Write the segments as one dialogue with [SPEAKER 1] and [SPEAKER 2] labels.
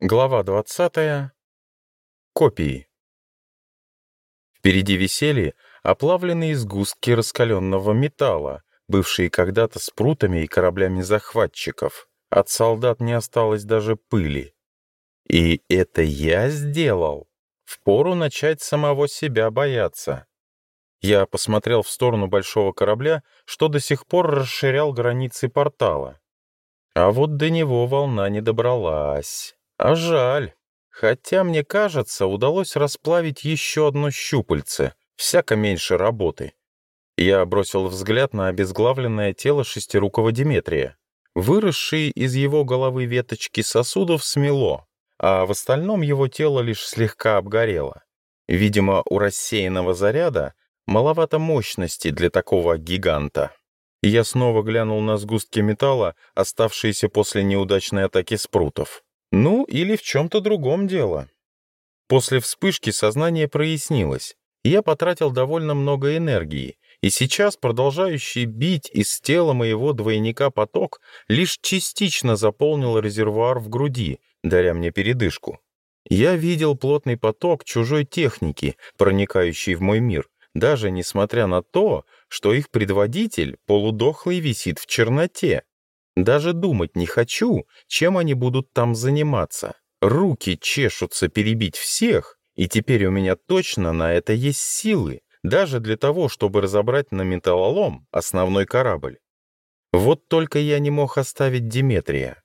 [SPEAKER 1] Глава 20. Копии. Впереди висели оплавленные сгустки раскаленного металла, бывшие когда-то спрутами и кораблями захватчиков. От солдат не осталось даже пыли. И это я сделал. Впору начать самого себя бояться. Я посмотрел в сторону большого корабля, что до сих пор расширял границы портала. А вот до него волна не добралась. А жаль. Хотя, мне кажется, удалось расплавить еще одно щупальце. Всяко меньше работы. Я бросил взгляд на обезглавленное тело шестирукого Диметрия. Выросшие из его головы веточки сосудов смело, а в остальном его тело лишь слегка обгорело. Видимо, у рассеянного заряда маловато мощности для такого гиганта. Я снова глянул на сгустки металла, оставшиеся после неудачной атаки спрутов. Ну, или в чем-то другом дело. После вспышки сознание прояснилось. Я потратил довольно много энергии, и сейчас продолжающий бить из тела моего двойника поток лишь частично заполнил резервуар в груди, даря мне передышку. Я видел плотный поток чужой техники, проникающий в мой мир, даже несмотря на то, что их предводитель полудохлый висит в черноте, даже думать не хочу, чем они будут там заниматься. Руки чешутся перебить всех, и теперь у меня точно на это есть силы, даже для того, чтобы разобрать на металлолом основной корабль. Вот только я не мог оставить Диметрия.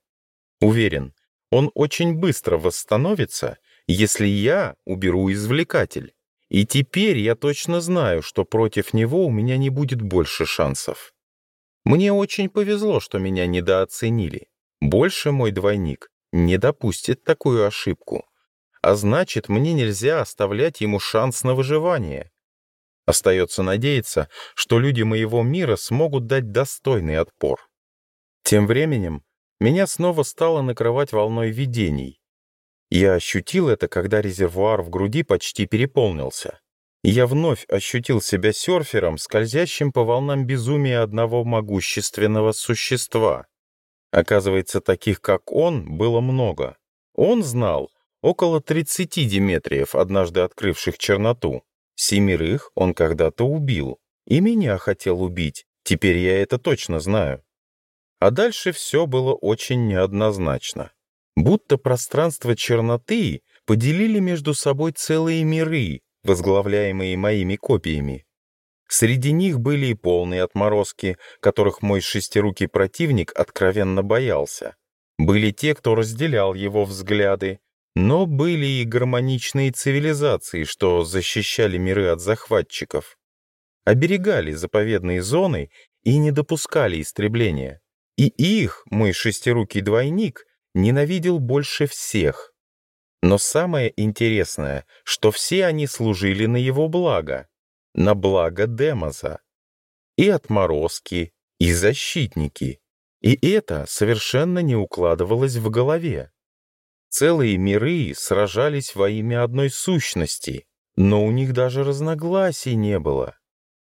[SPEAKER 1] Уверен, он очень быстро восстановится, если я уберу извлекатель. И теперь я точно знаю, что против него у меня не будет больше шансов. Мне очень повезло, что меня недооценили. Больше мой двойник не допустит такую ошибку. А значит, мне нельзя оставлять ему шанс на выживание. Остается надеяться, что люди моего мира смогут дать достойный отпор. Тем временем меня снова стало накрывать волной видений. Я ощутил это, когда резервуар в груди почти переполнился. Я вновь ощутил себя серфером, скользящим по волнам безумия одного могущественного существа. Оказывается, таких, как он, было много. Он знал около 30 Диметриев, однажды открывших черноту. Семерых он когда-то убил. И меня хотел убить. Теперь я это точно знаю. А дальше все было очень неоднозначно. Будто пространство черноты поделили между собой целые миры, возглавляемые моими копиями. Среди них были и полные отморозки, которых мой шестирукий противник откровенно боялся. Были те, кто разделял его взгляды, но были и гармоничные цивилизации, что защищали миры от захватчиков. Оберегали заповедные зоны и не допускали истребления. И их мой шестирукий двойник ненавидел больше всех. Но самое интересное, что все они служили на его благо, на благо Демоза. И отморозки, и защитники. И это совершенно не укладывалось в голове. Целые миры сражались во имя одной сущности, но у них даже разногласий не было.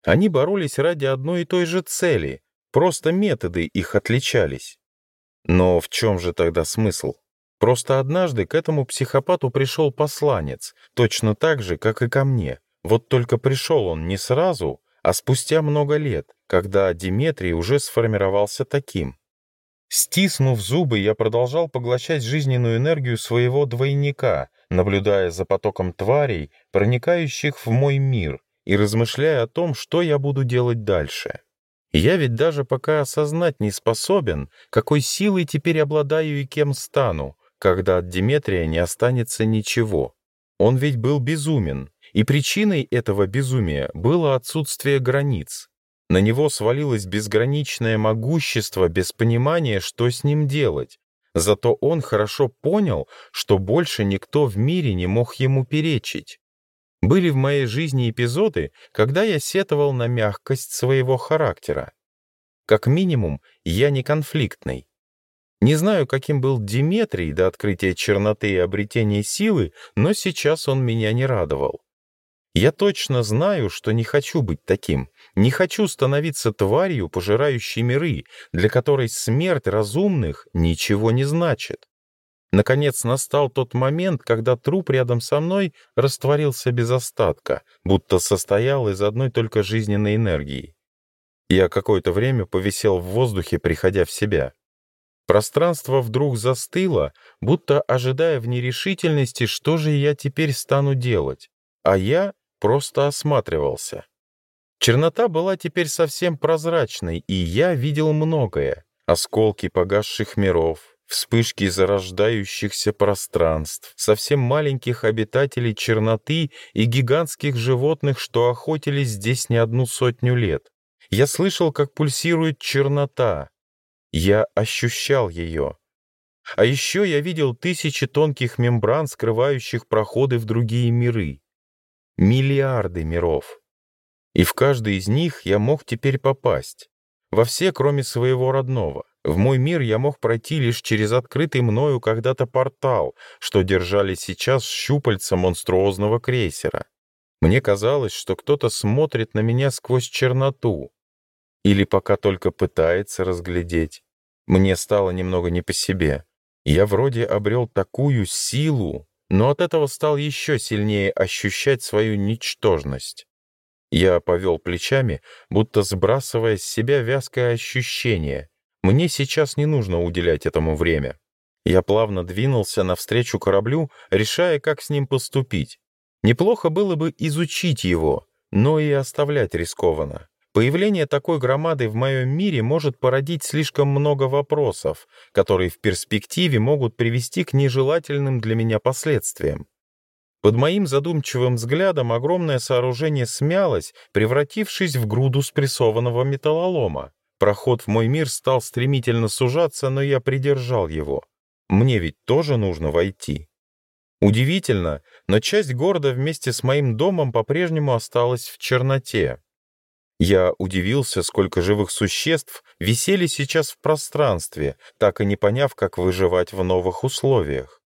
[SPEAKER 1] Они боролись ради одной и той же цели, просто методы их отличались. Но в чем же тогда смысл? Просто однажды к этому психопату пришел посланец, точно так же, как и ко мне. Вот только пришел он не сразу, а спустя много лет, когда Диметрий уже сформировался таким. Стиснув зубы, я продолжал поглощать жизненную энергию своего двойника, наблюдая за потоком тварей, проникающих в мой мир, и размышляя о том, что я буду делать дальше. Я ведь даже пока осознать не способен, какой силой теперь обладаю и кем стану, когда от Деметрия не останется ничего. Он ведь был безумен, и причиной этого безумия было отсутствие границ. На него свалилось безграничное могущество без понимания, что с ним делать. Зато он хорошо понял, что больше никто в мире не мог ему перечить. Были в моей жизни эпизоды, когда я сетовал на мягкость своего характера. Как минимум, я не конфликтный. Не знаю, каким был Диметрий до открытия черноты и обретения силы, но сейчас он меня не радовал. Я точно знаю, что не хочу быть таким. Не хочу становиться тварью, пожирающей миры, для которой смерть разумных ничего не значит. Наконец настал тот момент, когда труп рядом со мной растворился без остатка, будто состоял из одной только жизненной энергии. Я какое-то время повисел в воздухе, приходя в себя. Пространство вдруг застыло, будто ожидая в нерешительности, что же я теперь стану делать, а я просто осматривался. Чернота была теперь совсем прозрачной, и я видел многое. Осколки погасших миров, вспышки зарождающихся пространств, совсем маленьких обитателей черноты и гигантских животных, что охотились здесь не одну сотню лет. Я слышал, как пульсирует чернота, я ощущал ее. А еще я видел тысячи тонких мембран, скрывающих проходы в другие миры. Миллиарды миров. И в каждый из них я мог теперь попасть. Во все, кроме своего родного. В мой мир я мог пройти лишь через открытый мною когда-то портал, что держали сейчас щупальца монструозного крейсера. Мне казалось, что кто-то смотрит на меня сквозь черноту, или пока только пытается разглядеть. Мне стало немного не по себе. Я вроде обрел такую силу, но от этого стал еще сильнее ощущать свою ничтожность. Я повел плечами, будто сбрасывая с себя вязкое ощущение. Мне сейчас не нужно уделять этому время. Я плавно двинулся навстречу кораблю, решая, как с ним поступить. Неплохо было бы изучить его, но и оставлять рискованно. Появление такой громады в моем мире может породить слишком много вопросов, которые в перспективе могут привести к нежелательным для меня последствиям. Под моим задумчивым взглядом огромное сооружение смялось, превратившись в груду спрессованного металлолома. Проход в мой мир стал стремительно сужаться, но я придержал его. Мне ведь тоже нужно войти. Удивительно, но часть города вместе с моим домом по-прежнему осталась в черноте. Я удивился, сколько живых существ висели сейчас в пространстве, так и не поняв, как выживать в новых условиях.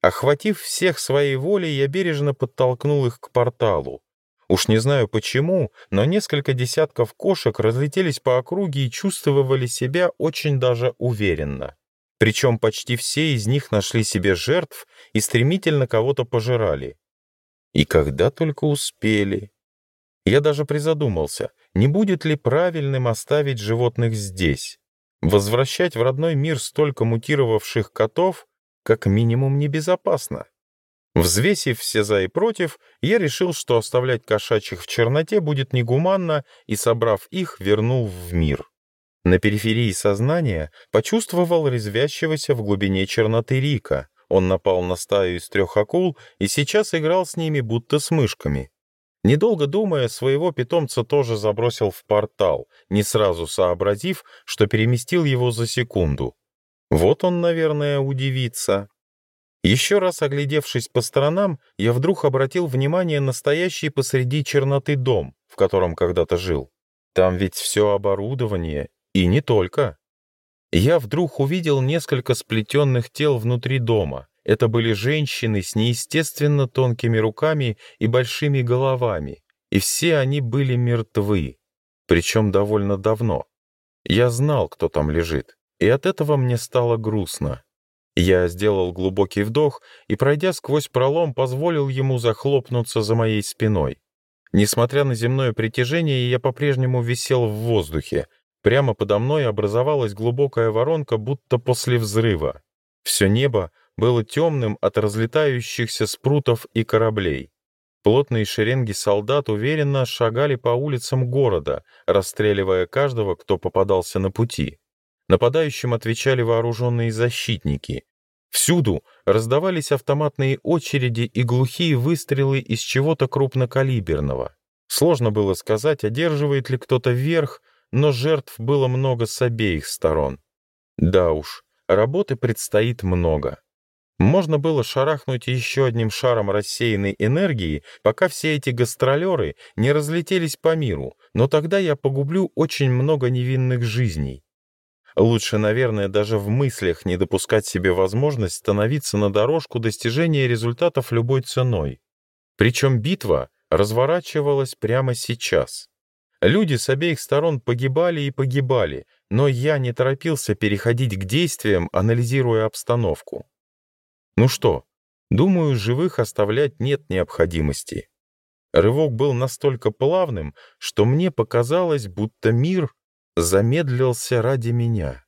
[SPEAKER 1] Охватив всех своей волей, я бережно подтолкнул их к порталу. Уж не знаю почему, но несколько десятков кошек разлетелись по округе и чувствовали себя очень даже уверенно. Причем почти все из них нашли себе жертв и стремительно кого-то пожирали. И когда только успели. Я даже призадумался, не будет ли правильным оставить животных здесь. Возвращать в родной мир столько мутировавших котов как минимум небезопасно. Взвесив все «за» и «против», я решил, что оставлять кошачьих в черноте будет негуманно, и, собрав их, вернул в мир. На периферии сознания почувствовал резвящегося в глубине черноты Рика. Он напал на стаю из трех акул и сейчас играл с ними будто с мышками. Недолго думая, своего питомца тоже забросил в портал, не сразу сообразив, что переместил его за секунду. Вот он, наверное, удивится. Еще раз оглядевшись по сторонам, я вдруг обратил внимание на стоящий посреди черноты дом, в котором когда-то жил. Там ведь все оборудование, и не только. Я вдруг увидел несколько сплетенных тел внутри дома — это были женщины с неестественно тонкими руками и большими головами, и все они были мертвы, причем довольно давно. Я знал, кто там лежит, и от этого мне стало грустно. Я сделал глубокий вдох и, пройдя сквозь пролом, позволил ему захлопнуться за моей спиной. Несмотря на земное притяжение, я по-прежнему висел в воздухе. Прямо подо мной образовалась глубокая воронка, будто после взрыва. Все небо было темным от разлетающихся спрутов и кораблей. Плотные шеренги солдат уверенно шагали по улицам города, расстреливая каждого, кто попадался на пути. Нападающим отвечали вооруженные защитники. Всюду раздавались автоматные очереди и глухие выстрелы из чего-то крупнокалиберного. Сложно было сказать, одерживает ли кто-то верх, но жертв было много с обеих сторон. Да уж, работы предстоит много. Можно было шарахнуть еще одним шаром рассеянной энергии, пока все эти гастролеры не разлетелись по миру, но тогда я погублю очень много невинных жизней. Лучше, наверное, даже в мыслях не допускать себе возможность становиться на дорожку достижения результатов любой ценой. Причем битва разворачивалась прямо сейчас. Люди с обеих сторон погибали и погибали, но я не торопился переходить к действиям, анализируя обстановку. Ну что, думаю, живых оставлять нет необходимости. Рывок был настолько плавным, что мне показалось, будто мир замедлился ради меня.